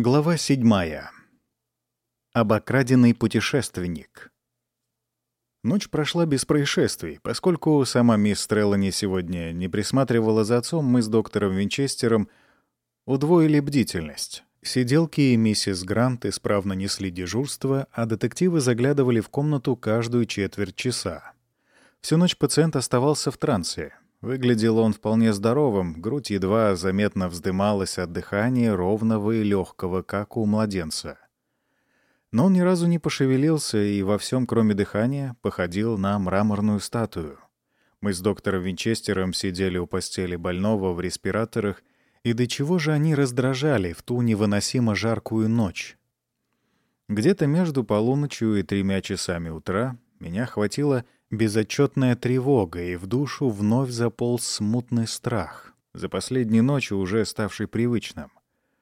Глава седьмая. Обокраденный путешественник. Ночь прошла без происшествий. Поскольку сама мисс Треллани сегодня не присматривала за отцом, мы с доктором Винчестером удвоили бдительность. Сиделки и миссис Грант исправно несли дежурство, а детективы заглядывали в комнату каждую четверть часа. Всю ночь пациент оставался в трансе. Выглядел он вполне здоровым, грудь едва заметно вздымалась от дыхания ровного и легкого, как у младенца. Но он ни разу не пошевелился и во всем, кроме дыхания, походил на мраморную статую. Мы с доктором Винчестером сидели у постели больного в респираторах, и до чего же они раздражали в ту невыносимо жаркую ночь. Где-то между полуночью и тремя часами утра меня хватило безотчетная тревога, и в душу вновь заполз смутный страх, за последней ночью уже ставший привычным.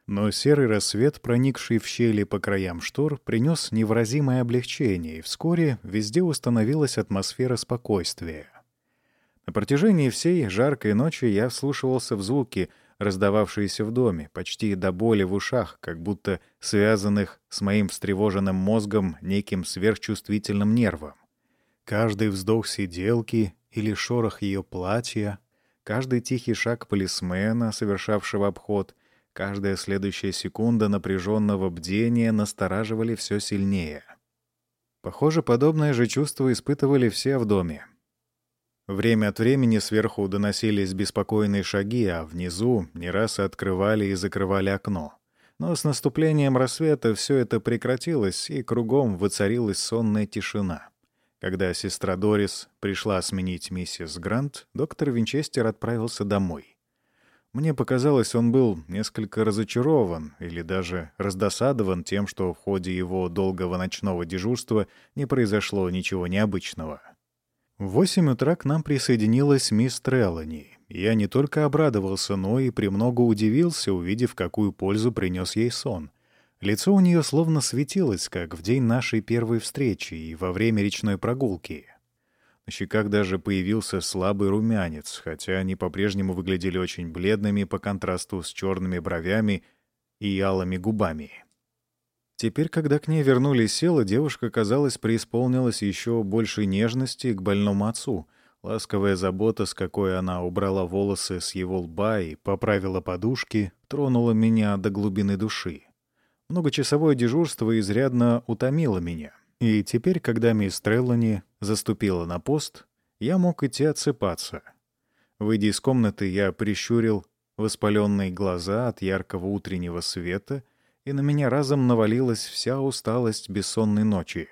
Но серый рассвет, проникший в щели по краям штор, принес невыразимое облегчение, и вскоре везде установилась атмосфера спокойствия. На протяжении всей жаркой ночи я вслушивался в звуки, раздававшиеся в доме, почти до боли в ушах, как будто связанных с моим встревоженным мозгом неким сверхчувствительным нервом. Каждый вздох сиделки или шорох ее платья, каждый тихий шаг полисмена, совершавшего обход, каждая следующая секунда напряженного бдения настораживали все сильнее. Похоже, подобное же чувство испытывали все в доме. Время от времени сверху доносились беспокойные шаги, а внизу не раз открывали и закрывали окно. Но с наступлением рассвета все это прекратилось, и кругом воцарилась сонная тишина. Когда сестра Дорис пришла сменить миссис Грант, доктор Винчестер отправился домой. Мне показалось, он был несколько разочарован или даже раздосадован тем, что в ходе его долгого ночного дежурства не произошло ничего необычного. В восемь утра к нам присоединилась мисс Треллани. Я не только обрадовался, но и премного удивился, увидев, какую пользу принес ей сон. Лицо у нее словно светилось, как в день нашей первой встречи и во время речной прогулки. На щеках даже появился слабый румянец, хотя они по-прежнему выглядели очень бледными по контрасту с черными бровями и алыми губами. Теперь, когда к ней вернулись силы, девушка, казалось, преисполнилась еще большей нежности к больному отцу. Ласковая забота, с какой она убрала волосы с его лба и поправила подушки, тронула меня до глубины души. Многочасовое дежурство изрядно утомило меня. И теперь, когда мисс Треллани заступила на пост, я мог идти отсыпаться. Выйдя из комнаты, я прищурил воспаленные глаза от яркого утреннего света, и на меня разом навалилась вся усталость бессонной ночи.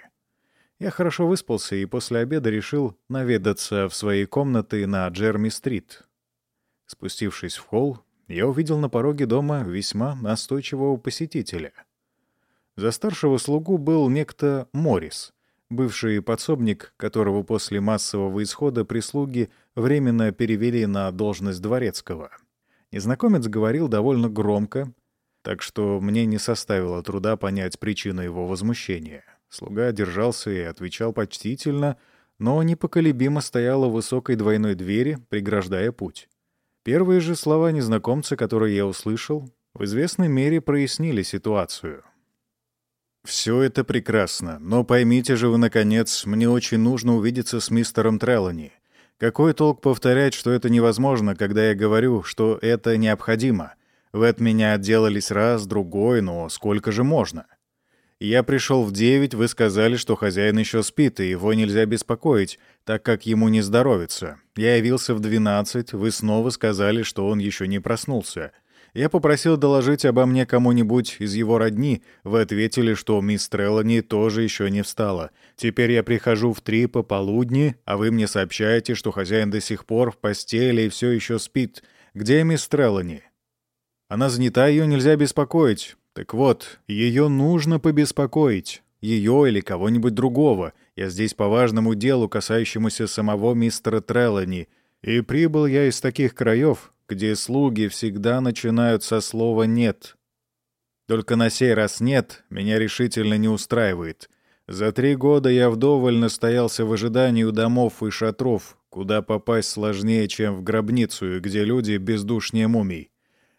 Я хорошо выспался и после обеда решил наведаться в свои комнаты на Джерми-стрит. Спустившись в холл, я увидел на пороге дома весьма настойчивого посетителя. За старшего слугу был некто Морис, бывший подсобник, которого после массового исхода прислуги временно перевели на должность дворецкого. Незнакомец говорил довольно громко, так что мне не составило труда понять причину его возмущения. Слуга держался и отвечал почтительно, но непоколебимо стоял у высокой двойной двери, преграждая путь. Первые же слова незнакомца, которые я услышал, в известной мере прояснили ситуацию. «Все это прекрасно, но поймите же вы, наконец, мне очень нужно увидеться с мистером Треллани. Какой толк повторять, что это невозможно, когда я говорю, что это необходимо? Вы от меня отделались раз, другой, но сколько же можно?» Я пришел в девять, вы сказали, что хозяин еще спит, и его нельзя беспокоить, так как ему не здоровится. Я явился в двенадцать, вы снова сказали, что он еще не проснулся. Я попросил доложить обо мне кому-нибудь из его родни. Вы ответили, что мисс Треллани тоже еще не встала. Теперь я прихожу в три пополудни, а вы мне сообщаете, что хозяин до сих пор в постели и все еще спит. Где мисс Треллани? Она занята, ее нельзя беспокоить. Так вот, ее нужно побеспокоить. Ее или кого-нибудь другого. Я здесь по важному делу, касающемуся самого мистера Треллани. И прибыл я из таких краев, где слуги всегда начинают со слова «нет». Только на сей раз «нет» меня решительно не устраивает. За три года я вдоволь настоялся в ожидании у домов и шатров, куда попасть сложнее, чем в гробницу, где люди бездушнее мумий.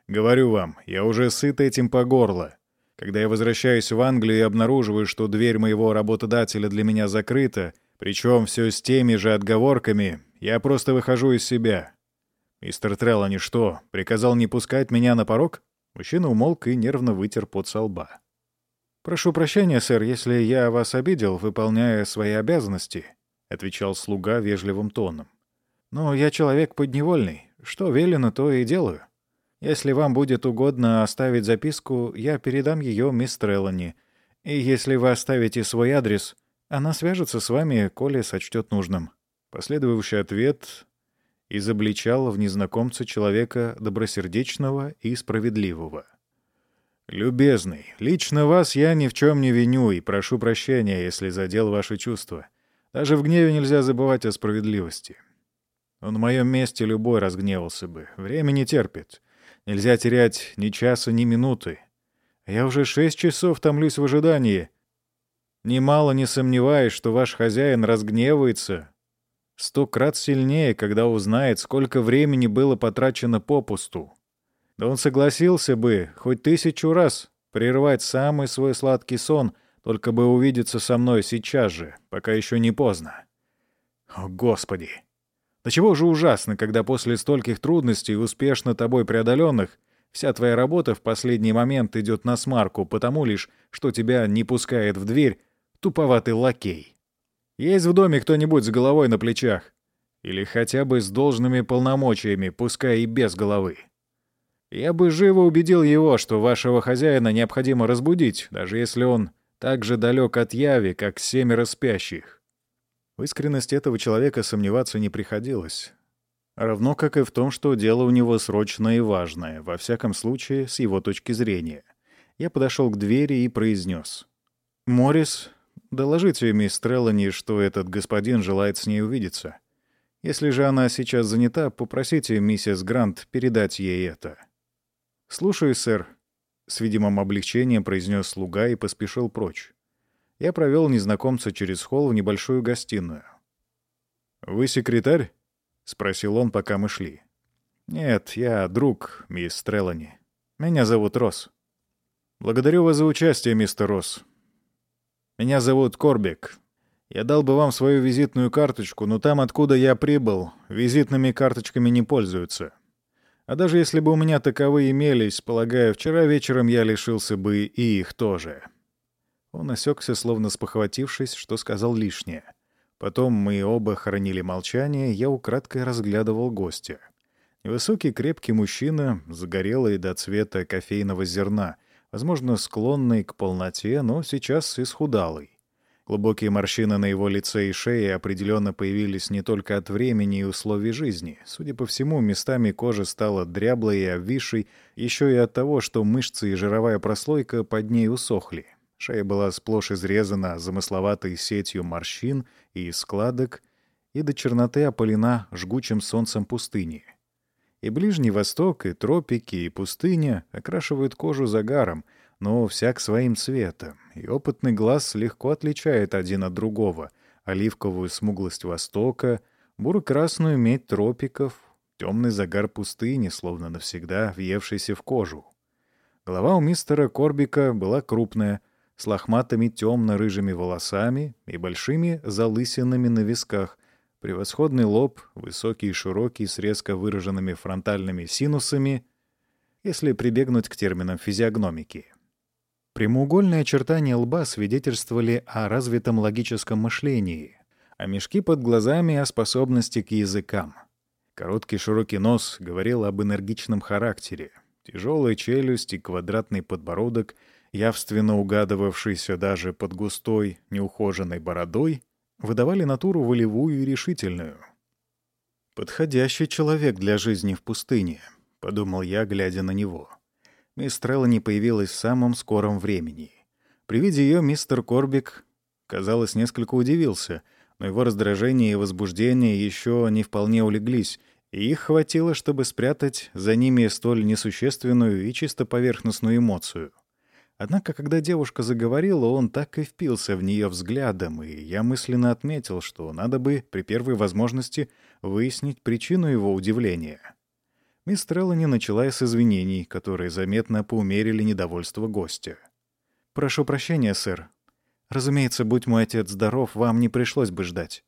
Говорю вам, я уже сыт этим по горло. Когда я возвращаюсь в Англию и обнаруживаю, что дверь моего работодателя для меня закрыта, причем все с теми же отговорками, я просто выхожу из себя. Мистер Треллани что, приказал не пускать меня на порог? Мужчина умолк и нервно вытер пот со лба. «Прошу прощения, сэр, если я вас обидел, выполняя свои обязанности», — отвечал слуга вежливым тоном. «Но я человек подневольный. Что велено, то и делаю. Если вам будет угодно оставить записку, я передам ее мисс Треллани. И если вы оставите свой адрес, она свяжется с вами, коли сочтет нужным». Последовавший ответ изобличал в незнакомце человека добросердечного и справедливого. «Любезный, лично вас я ни в чем не виню и прошу прощения, если задел ваши чувства. Даже в гневе нельзя забывать о справедливости. Но на моем месте любой разгневался бы. Время не терпит. Нельзя терять ни часа, ни минуты. Я уже шесть часов томлюсь в ожидании. Немало не сомневаюсь, что ваш хозяин разгневается сто крат сильнее, когда узнает, сколько времени было потрачено попусту. Да он согласился бы хоть тысячу раз прервать самый свой сладкий сон, только бы увидеться со мной сейчас же, пока еще не поздно. О, Господи! Да чего же ужасно, когда после стольких трудностей, успешно тобой преодоленных, вся твоя работа в последний момент идет на смарку, потому лишь, что тебя не пускает в дверь туповатый лакей. Есть в доме кто-нибудь с головой на плечах? Или хотя бы с должными полномочиями, пускай и без головы? Я бы живо убедил его, что вашего хозяина необходимо разбудить, даже если он так же далек от яви, как семеро спящих. В искренности этого человека сомневаться не приходилось. Равно как и в том, что дело у него срочное и важное, во всяком случае, с его точки зрения. Я подошел к двери и произнес. «Моррис, доложите мисс Треллани, что этот господин желает с ней увидеться. Если же она сейчас занята, попросите миссис Грант передать ей это». «Слушаю, сэр», — с видимым облегчением произнес слуга и поспешил прочь. Я провел незнакомца через холл в небольшую гостиную. «Вы секретарь?» — спросил он, пока мы шли. «Нет, я друг, мисс Треллани. Меня зовут Росс». «Благодарю вас за участие, мистер Росс. Меня зовут Корбек. Я дал бы вам свою визитную карточку, но там, откуда я прибыл, визитными карточками не пользуются. А даже если бы у меня таковые имелись, полагаю, вчера вечером я лишился бы и их тоже». Он осекся, словно спохватившись, что сказал лишнее. Потом мы оба хранили молчание, я украдкой разглядывал гостя. Невысокий крепкий мужчина, загорелый до цвета кофейного зерна, возможно, склонный к полноте, но сейчас исхудалый. Глубокие морщины на его лице и шее определенно появились не только от времени и условий жизни. Судя по всему, местами кожа стала дряблой и обвисшей, еще и от того, что мышцы и жировая прослойка под ней усохли. Шея была сплошь изрезана замысловатой сетью морщин и складок, и до черноты опалена жгучим солнцем пустыни. И Ближний Восток, и тропики, и пустыня окрашивают кожу загаром — но всяк своим цветом, и опытный глаз легко отличает один от другого оливковую смуглость Востока, буро-красную медь тропиков, темный загар пустыни, словно навсегда въевшийся в кожу. Голова у мистера Корбика была крупная, с лохматыми темно-рыжими волосами и большими залысинами на висках, превосходный лоб, высокий и широкий, с резко выраженными фронтальными синусами, если прибегнуть к терминам физиогномики. Прямоугольные очертания лба свидетельствовали о развитом логическом мышлении, а мешки под глазами — о способности к языкам. Короткий широкий нос говорил об энергичном характере. Тяжелая челюсть и квадратный подбородок, явственно угадывавшийся даже под густой, неухоженной бородой, выдавали натуру волевую и решительную. «Подходящий человек для жизни в пустыне», — подумал я, глядя на него. Мисс Треллани появилась в самом скором времени. При виде ее мистер Корбик, казалось, несколько удивился, но его раздражение и возбуждение еще не вполне улеглись, и их хватило, чтобы спрятать за ними столь несущественную и чисто поверхностную эмоцию. Однако, когда девушка заговорила, он так и впился в нее взглядом, и я мысленно отметил, что надо бы при первой возможности выяснить причину его удивления. Мисс Треллани начала с извинений, которые заметно поумерили недовольство гостя. «Прошу прощения, сэр. Разумеется, будь мой отец здоров, вам не пришлось бы ждать.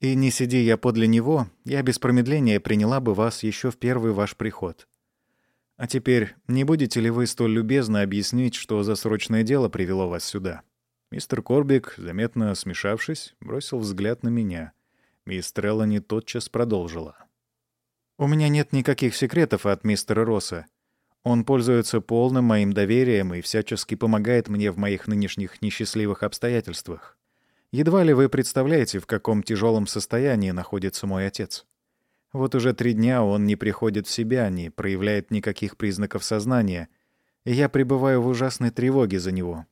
И не сиди я подле него, я без промедления приняла бы вас еще в первый ваш приход. А теперь, не будете ли вы столь любезно объяснить, что за срочное дело привело вас сюда?» Мистер Корбик, заметно смешавшись, бросил взгляд на меня. Мисс Треллани тотчас продолжила. «У меня нет никаких секретов от мистера Росса. Он пользуется полным моим доверием и всячески помогает мне в моих нынешних несчастливых обстоятельствах. Едва ли вы представляете, в каком тяжелом состоянии находится мой отец. Вот уже три дня он не приходит в себя, не проявляет никаких признаков сознания, и я пребываю в ужасной тревоге за него.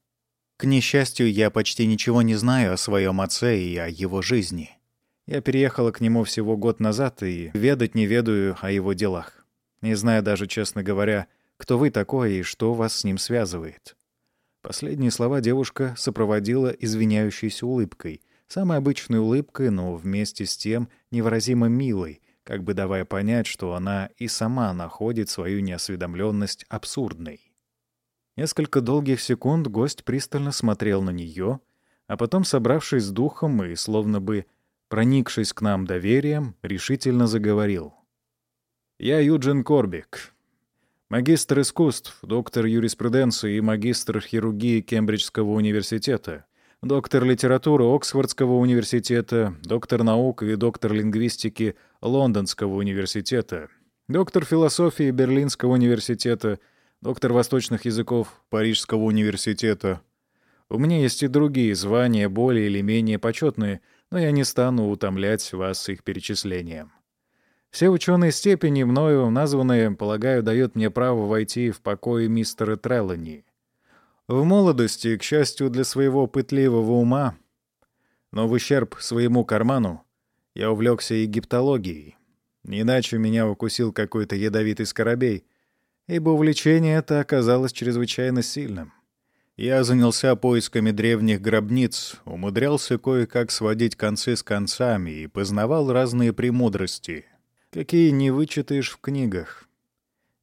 К несчастью, я почти ничего не знаю о своем отце и о его жизни. Я переехала к нему всего год назад и ведать не ведаю о его делах. Не знаю даже, честно говоря, кто вы такой и что вас с ним связывает. Последние слова девушка сопроводила извиняющейся улыбкой, самой обычной улыбкой, но вместе с тем невыразимо милой, как бы давая понять, что она и сама находит свою неосведомленность абсурдной. Несколько долгих секунд гость пристально смотрел на нее, а потом, собравшись с духом и словно бы проникшись к нам доверием, решительно заговорил. «Я Юджин Корбик, магистр искусств, доктор юриспруденции и магистр хирургии Кембриджского университета, доктор литературы Оксфордского университета, доктор наук и доктор лингвистики Лондонского университета, доктор философии Берлинского университета, доктор восточных языков Парижского университета. У меня есть и другие звания, более или менее почетные, но я не стану утомлять вас их перечислением. Все ученые степени, мною названные, полагаю, дают мне право войти в покои мистера Треллани. В молодости, к счастью для своего пытливого ума, но в ущерб своему карману, я увлекся египтологией. Иначе меня укусил какой-то ядовитый скоробей, ибо увлечение это оказалось чрезвычайно сильным. Я занялся поисками древних гробниц, умудрялся кое-как сводить концы с концами и познавал разные премудрости, какие не вычитаешь в книгах.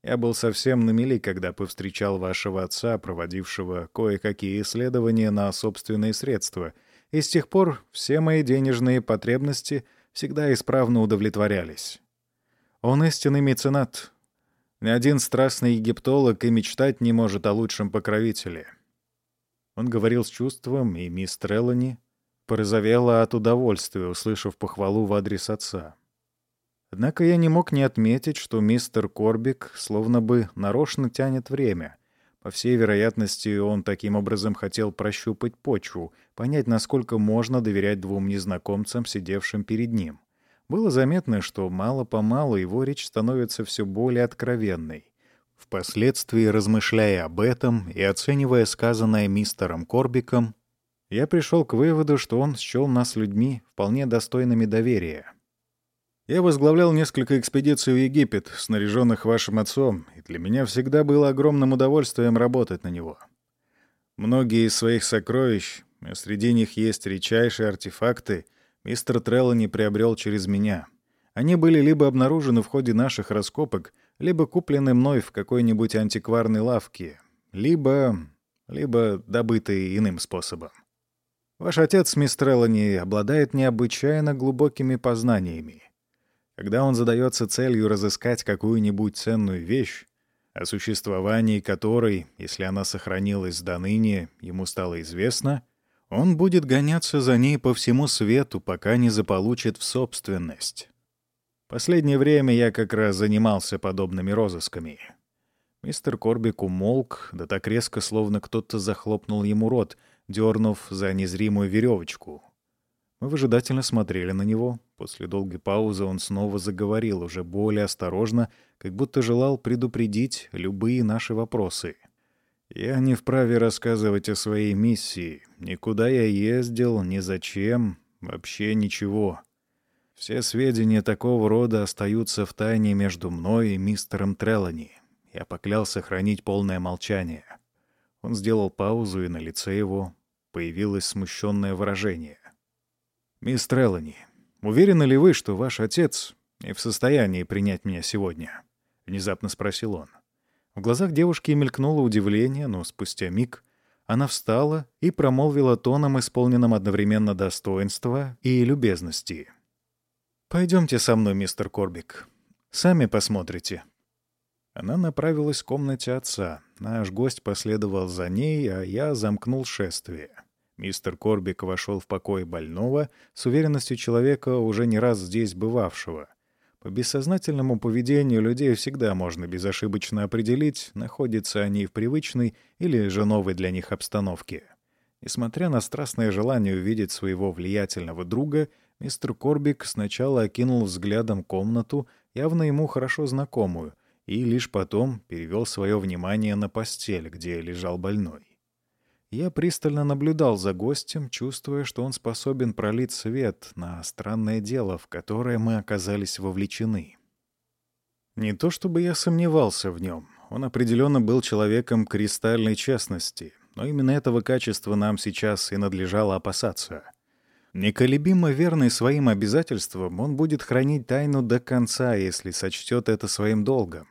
Я был совсем на мели, когда повстречал вашего отца, проводившего кое-какие исследования на собственные средства, и с тех пор все мои денежные потребности всегда исправно удовлетворялись. Он истинный меценат. Ни один страстный египтолог и мечтать не может о лучшем покровителе. Он говорил с чувством, и мисс Треллани порозовела от удовольствия, услышав похвалу в адрес отца. Однако я не мог не отметить, что мистер Корбик словно бы нарочно тянет время. По всей вероятности, он таким образом хотел прощупать почву, понять, насколько можно доверять двум незнакомцам, сидевшим перед ним. Было заметно, что мало-помалу его речь становится все более откровенной. Впоследствии, размышляя об этом и оценивая сказанное мистером Корбиком, я пришел к выводу, что он счел нас людьми, вполне достойными доверия. Я возглавлял несколько экспедиций в Египет, снаряженных вашим отцом, и для меня всегда было огромным удовольствием работать на него. Многие из своих сокровищ, а среди них есть редчайшие артефакты, мистер Треллани приобрел через меня. Они были либо обнаружены в ходе наших раскопок, либо куплены мной в какой-нибудь антикварной лавке, либо... либо добыты иным способом. Ваш отец, мистер Треллани, обладает необычайно глубокими познаниями. Когда он задается целью разыскать какую-нибудь ценную вещь, о существовании которой, если она сохранилась до ныне, ему стало известно, он будет гоняться за ней по всему свету, пока не заполучит в собственность. Последнее время я как раз занимался подобными розысками. Мистер Корбик умолк, да так резко, словно кто-то захлопнул ему рот, дернув за незримую веревочку. Мы выжидательно смотрели на него. После долгой паузы он снова заговорил, уже более осторожно, как будто желал предупредить любые наши вопросы. «Я не вправе рассказывать о своей миссии. Никуда я ездил, ни зачем, вообще ничего. Все сведения такого рода остаются в тайне между мной и мистером Треллани. Я поклялся хранить полное молчание». Он сделал паузу, и на лице его появилось смущенное выражение. «Мисс Треллани, уверены ли вы, что ваш отец не в состоянии принять меня сегодня?» — внезапно спросил он. В глазах девушки мелькнуло удивление, но спустя миг Она встала и промолвила тоном, исполненным одновременно достоинства и любезности. «Пойдемте со мной, мистер Корбик. Сами посмотрите». Она направилась к комнате отца. Наш гость последовал за ней, а я замкнул шествие. Мистер Корбик вошел в покой больного с уверенностью человека, уже не раз здесь бывавшего. По бессознательному поведению людей всегда можно безошибочно определить, находятся они в привычной или же новой для них обстановке. Несмотря на страстное желание увидеть своего влиятельного друга, мистер Корбик сначала окинул взглядом комнату, явно ему хорошо знакомую, и лишь потом перевел свое внимание на постель, где лежал больной. Я пристально наблюдал за гостем, чувствуя, что он способен пролить свет на странное дело, в которое мы оказались вовлечены. Не то чтобы я сомневался в нем, он определенно был человеком кристальной честности, но именно этого качества нам сейчас и надлежало опасаться. Неколебимо верный своим обязательствам, он будет хранить тайну до конца, если сочтет это своим долгом.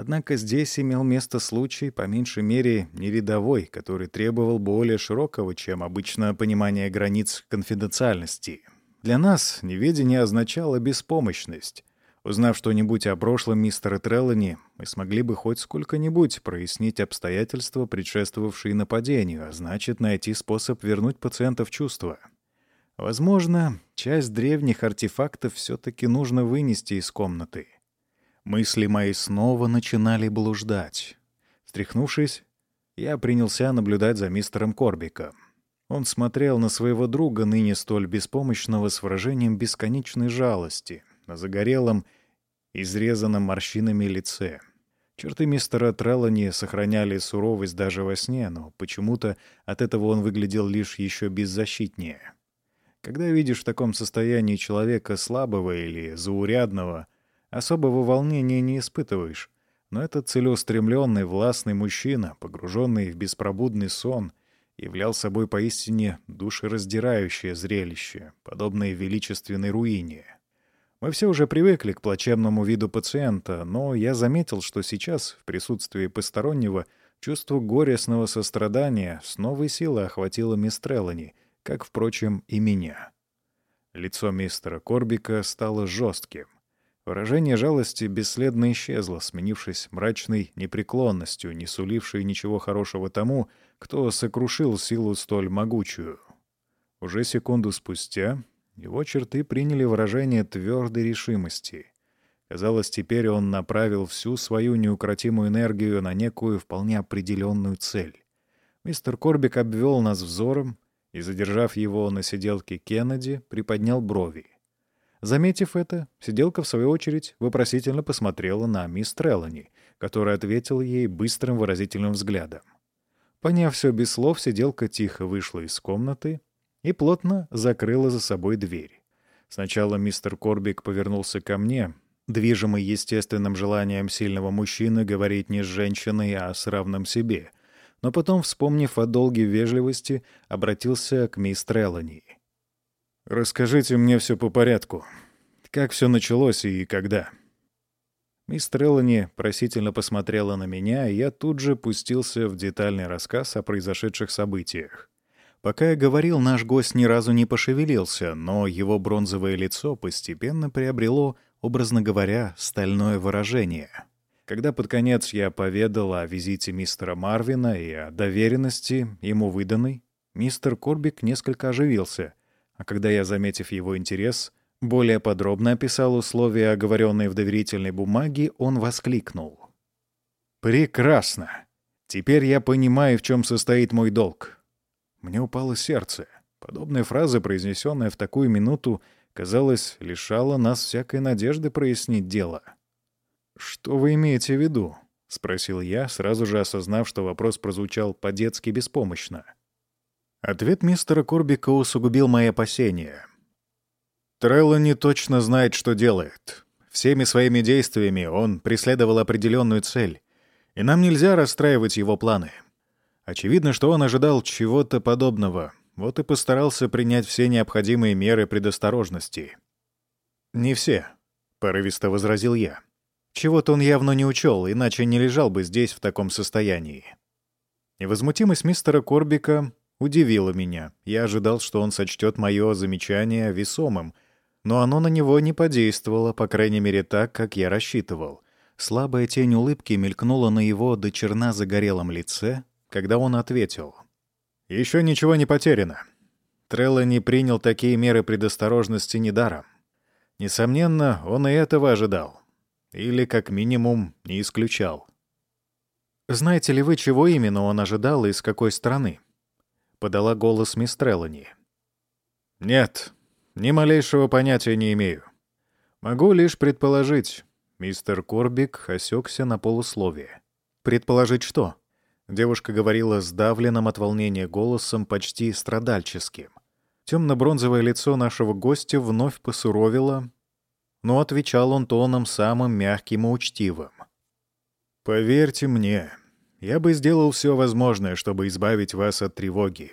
Однако здесь имел место случай, по меньшей мере, не рядовой, который требовал более широкого, чем обычно, понимания границ конфиденциальности. Для нас неведение означало беспомощность. Узнав что-нибудь о прошлом мистера Треллани, мы смогли бы хоть сколько-нибудь прояснить обстоятельства, предшествовавшие нападению, а значит, найти способ вернуть пациента в чувство. Возможно, часть древних артефактов все-таки нужно вынести из комнаты — Мысли мои снова начинали блуждать. Встряхнувшись, я принялся наблюдать за мистером Корбиком. Он смотрел на своего друга, ныне столь беспомощного, с выражением бесконечной жалости, на загорелом, изрезанном морщинами лице. Черты мистера Треллани сохраняли суровость даже во сне, но почему-то от этого он выглядел лишь еще беззащитнее. Когда видишь в таком состоянии человека слабого или заурядного — особого волнения не испытываешь. Но этот целеустремленный, властный мужчина, погруженный в беспробудный сон, являл собой поистине душераздирающее зрелище, подобное величественной руине. Мы все уже привыкли к плачевному виду пациента, но я заметил, что сейчас, в присутствии постороннего, чувство горестного сострадания с новой силой охватило мисс Треллани, как, впрочем, и меня. Лицо мистера Корбика стало жестким. Выражение жалости бесследно исчезло, сменившись мрачной непреклонностью, не сулившей ничего хорошего тому, кто сокрушил силу столь могучую. Уже секунду спустя его черты приняли выражение твердой решимости. Казалось, теперь он направил всю свою неукротимую энергию на некую вполне определенную цель. Мистер Корбик обвел нас взором и, задержав его на сиделке Кеннеди, приподнял брови. Заметив это, сиделка, в свою очередь, вопросительно посмотрела на мисс Треллани, которая ответила ей быстрым выразительным взглядом. Поняв все без слов, сиделка тихо вышла из комнаты и плотно закрыла за собой дверь. Сначала мистер Корбик повернулся ко мне, движимый естественным желанием сильного мужчины говорить не с женщиной, а с равным себе, но потом, вспомнив о долге вежливости, обратился к мисс Треллани — «Расскажите мне все по порядку. Как все началось и когда?» Мисс Треллани просительно посмотрела на меня, и я тут же пустился в детальный рассказ о произошедших событиях. Пока я говорил, наш гость ни разу не пошевелился, но его бронзовое лицо постепенно приобрело, образно говоря, стальное выражение. Когда под конец я поведал о визите мистера Марвина и о доверенности, ему выданной, мистер Корбик несколько оживился, а когда я, заметив его интерес, более подробно описал условия, оговоренные в доверительной бумаге, он воскликнул. «Прекрасно! Теперь я понимаю, в чем состоит мой долг». Мне упало сердце. Подобная фраза, произнесенная в такую минуту, казалось, лишала нас всякой надежды прояснить дело. «Что вы имеете в виду?» — спросил я, сразу же осознав, что вопрос прозвучал по-детски беспомощно. Ответ мистера Корбика усугубил мои опасения. Трелло не точно знает, что делает. Всеми своими действиями он преследовал определенную цель, и нам нельзя расстраивать его планы. Очевидно, что он ожидал чего-то подобного, вот и постарался принять все необходимые меры предосторожности. «Не все», — порывисто возразил я. «Чего-то он явно не учел, иначе не лежал бы здесь в таком состоянии». Невозмутимость мистера Корбика удивила меня. Я ожидал, что он сочтет мое замечание весомым, но оно на него не подействовало, по крайней мере так, как я рассчитывал. Слабая тень улыбки мелькнула на его до черна загорелом лице, когда он ответил. «Еще ничего не потеряно. Трелло не принял такие меры предосторожности недаром. Несомненно, он и этого ожидал. Или, как минимум, не исключал. «Знаете ли вы, чего именно он ожидал и с какой стороны?» — подала голос мисс Треллани. «Нет, ни малейшего понятия не имею. Могу лишь предположить. Мистер Корбик осекся на полусловие. «Предположить что?» Девушка говорила сдавленным от волнения голосом, почти страдальческим. Темно-бронзовое лицо нашего гостя вновь посуровило, но отвечал он тоном самым мягким и учтивым. «Поверьте мне, я бы сделал все возможное, чтобы избавить вас от тревоги.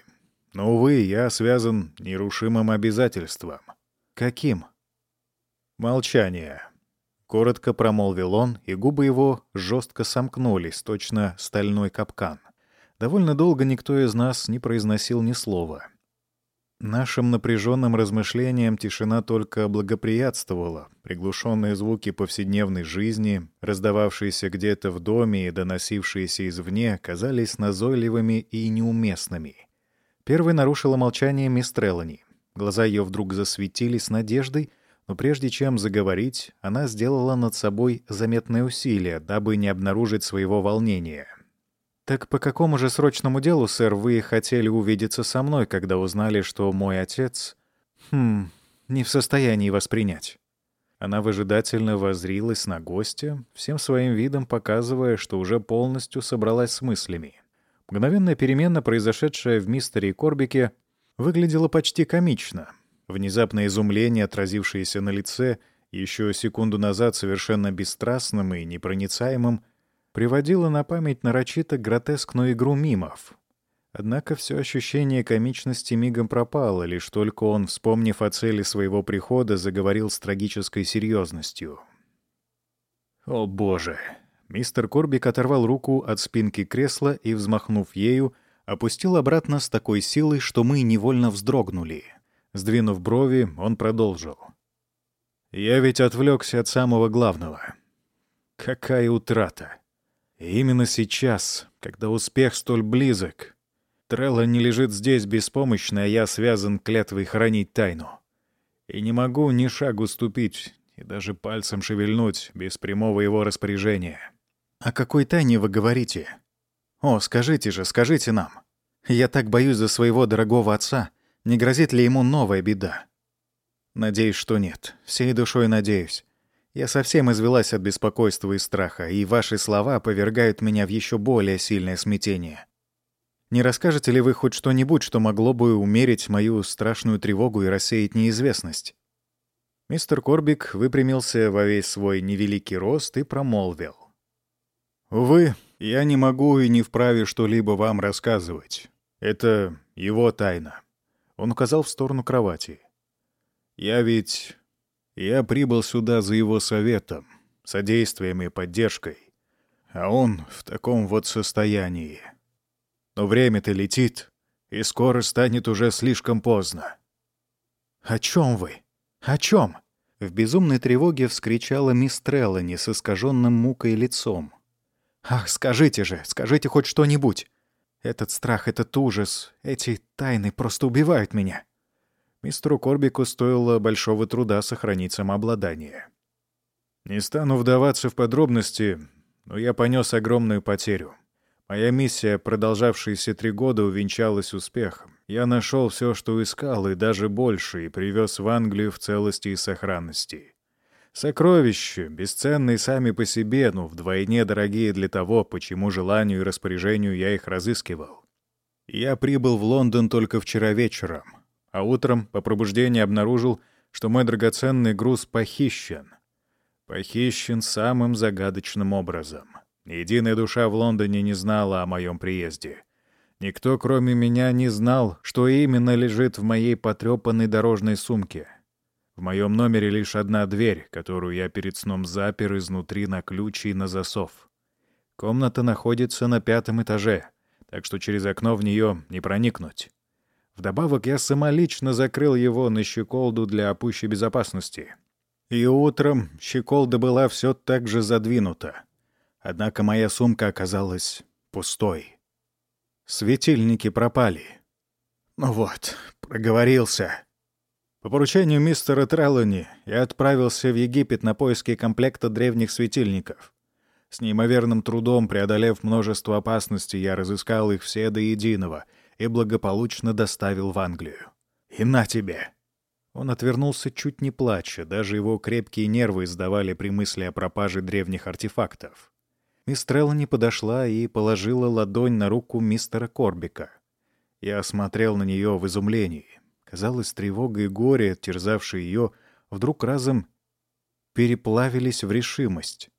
Но, увы, я связан нерушимым обязательством». «Каким?» «Молчание», Коротко промолвил он, и губы его жестко сомкнулись, точно стальной капкан. Довольно долго никто из нас не произносил ни слова. Нашим напряженным размышлениям тишина только благоприятствовала. Приглушенные звуки повседневной жизни, раздававшиеся где-то в доме и доносившиеся извне, казались назойливыми и неуместными. Первой нарушила молчание мисс Треллани. Глаза ее вдруг засветились надеждой — но прежде чем заговорить, она сделала над собой заметное усилие, дабы не обнаружить своего волнения. «Так по какому же срочному делу, сэр, вы хотели увидеться со мной, когда узнали, что мой отец... Хм, не в состоянии воспринять?» Она выжидательно возрилась на гостя, всем своим видом показывая, что уже полностью собралась с мыслями. Мгновенная перемена, произошедшая в мистере Корбике, выглядела почти комично — Внезапное изумление, отразившееся на лице, еще секунду назад совершенно бесстрастным и непроницаемым, приводило на память нарочито гротескную игру мимов. Однако все ощущение комичности мигом пропало, лишь только он, вспомнив о цели своего прихода, заговорил с трагической серьезностью. «О, Боже!» Мистер Корбик оторвал руку от спинки кресла и, взмахнув ею, опустил обратно с такой силой, что мы невольно вздрогнули — Сдвинув брови, он продолжил. «Я ведь отвлекся от самого главного. Какая утрата! И именно сейчас, когда успех столь близок, Трелла не лежит здесь беспомощно, а я связан клятвой хранить тайну. И не могу ни шагу ступить, и даже пальцем шевельнуть без прямого его распоряжения. «О какой тайне вы говорите? О, скажите же, скажите нам. Я так боюсь за своего дорогого отца. Не грозит ли ему новая беда? Надеюсь, что нет. Всей душой надеюсь. Я совсем извелась от беспокойства и страха, и ваши слова повергают меня в еще более сильное смятение. Не расскажете ли вы хоть что-нибудь, что могло бы умерить мою страшную тревогу и рассеять неизвестность?» Мистер Корбик выпрямился во весь свой невеликий рост и промолвил. «Увы, я не могу и не вправе что-либо вам рассказывать. Это его тайна. Он указал в сторону кровати. «Я ведь... Я прибыл сюда за его советом, содействием и поддержкой. А он в таком вот состоянии. Но время-то летит, и скоро станет уже слишком поздно». «О чем вы? О чем?» В безумной тревоге вскричала мисс Треллани с искаженным мукой лицом. «Ах, скажите же, скажите хоть что-нибудь. Этот страх, этот ужас, эти тайны просто убивают меня. Мистеру Корбику стоило большого труда сохранить самообладание. Не стану вдаваться в подробности, но я понес огромную потерю. Моя миссия, продолжавшаяся три года, увенчалась успехом. Я нашел все, что искал, и даже больше, и привез в Англию в целости и сохранности. Сокровища, бесценные сами по себе, но вдвойне дорогие для того, почему желанию и распоряжению я их разыскивал. Я прибыл в Лондон только вчера вечером, а утром по пробуждении обнаружил, что мой драгоценный груз похищен. Похищен самым загадочным образом. Единая душа в Лондоне не знала о моем приезде. Никто, кроме меня, не знал, что именно лежит в моей потрепанной дорожной сумке — в моем номере лишь одна дверь, которую я перед сном запер изнутри на ключ и на засов. Комната находится на пятом этаже. так что через окно в нее не проникнуть. Вдобавок я самолично закрыл его на щеколду для пущей безопасности. И утром щеколда была все так же задвинута. Однако моя сумка оказалась пустой. Светильники пропали. Ну вот, проговорился. По поручению мистера Треллани я отправился в Египет на поиски комплекта древних светильников. С неимоверным трудом преодолев множество опасностей, я разыскал их все до единого и благополучно доставил в Англию. И на тебе! Он отвернулся чуть не плача, даже его крепкие нервы издавали при мысли о пропаже древних артефактов. Мисс Треллани подошла и положила ладонь на руку мистера Корбика. Я смотрел на нее в изумлении. Казалось, тревога и горе, терзавшие ее, вдруг разом переплавились в решимость.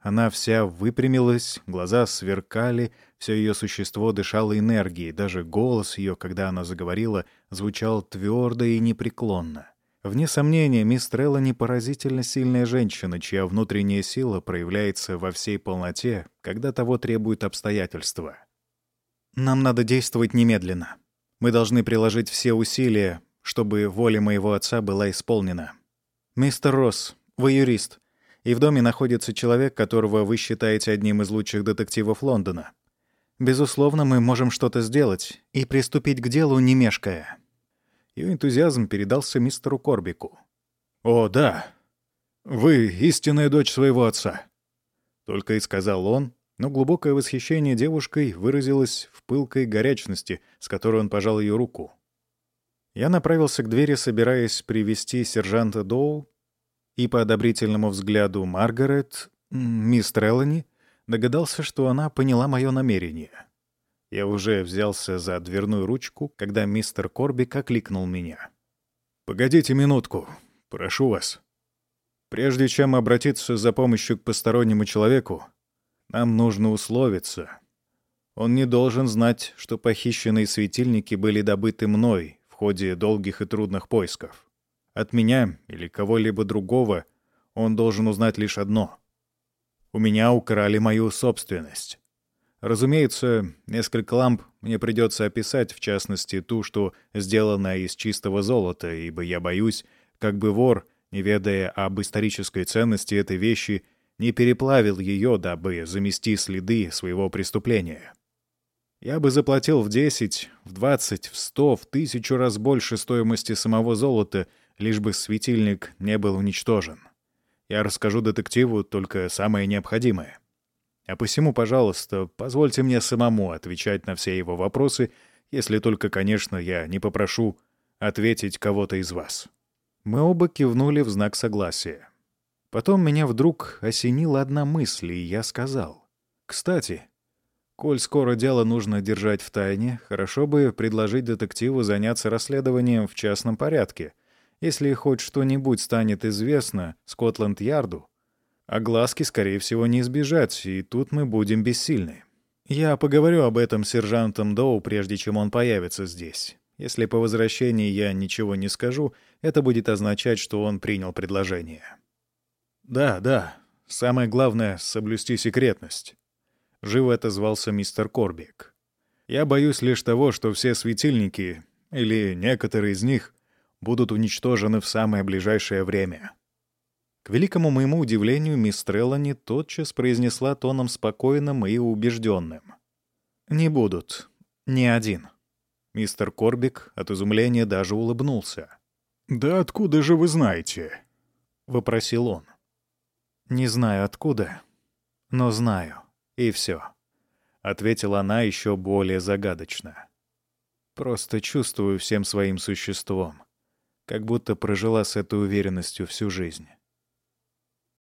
Она вся выпрямилась, глаза сверкали, все ее существо дышало энергией, даже голос ее, когда она заговорила, звучал твердо и непреклонно. Вне сомнения, мисс Треллани поразительно сильная женщина, чья внутренняя сила проявляется во всей полноте, когда того требуют обстоятельства. «Нам надо действовать немедленно. Мы должны приложить все усилия, чтобы воля моего отца была исполнена. Мистер Росс, вы юрист и в доме находится человек, которого вы считаете одним из лучших детективов Лондона. Безусловно, мы можем что-то сделать и приступить к делу, не мешкая». Ее энтузиазм передался мистеру Корбику. «О, да. Вы истинная дочь своего отца», — только и сказал он, но глубокое восхищение девушкой выразилось в пылкой горячности, с которой он пожал ее руку. Я направился к двери, собираясь привести сержанта Доу и по одобрительному взгляду Маргарет, мисс Треллани, догадался, что она поняла мое намерение. Я уже взялся за дверную ручку, когда мистер Корбик окликнул меня. «Погодите минутку, прошу вас. Прежде чем обратиться за помощью к постороннему человеку, нам нужно условиться. Он не должен знать, что похищенные светильники были добыты мной в ходе долгих и трудных поисков. От меня или кого-либо другого он должен узнать лишь одно. У меня украли мою собственность. Разумеется, несколько ламп мне придется описать, в частности, ту, что сделана из чистого золота, ибо я боюсь, как бы вор, не ведая об исторической ценности этой вещи, не переплавил ее, дабы замести следы своего преступления. Я бы заплатил в 10, в 20, в 100, в тысячу раз больше стоимости самого золота, лишь бы светильник не был уничтожен. Я расскажу детективу только самое необходимое. А посему, пожалуйста, позвольте мне самому отвечать на все его вопросы, если только, конечно, я не попрошу ответить кого-то из вас». Мы оба кивнули в знак согласия. Потом меня вдруг осенила одна мысль, и я сказал. «Кстати, коль скоро дело нужно держать в тайне, хорошо бы предложить детективу заняться расследованием в частном порядке, если хоть что-нибудь станет известно Скотланд-Ярду, огласки, скорее всего, не избежать, и тут мы будем бессильны. Я поговорю об этом с сержантом Доу, прежде чем он появится здесь. Если по возвращении я ничего не скажу, это будет означать, что он принял предложение. Да, да. Самое главное — соблюсти секретность. Живо отозвался мистер Корбик. Я боюсь лишь того, что все светильники, или некоторые из них, будут уничтожены в самое ближайшее время. К великому моему удивлению, мисс Треллани тотчас произнесла тоном спокойным и убежденным. «Не будут. Ни один». Мистер Корбик от изумления даже улыбнулся. «Да откуда же вы знаете?» — вопросил он. «Не знаю откуда, но знаю, и все», — ответила она еще более загадочно. «Просто чувствую всем своим существом как будто прожила с этой уверенностью всю жизнь.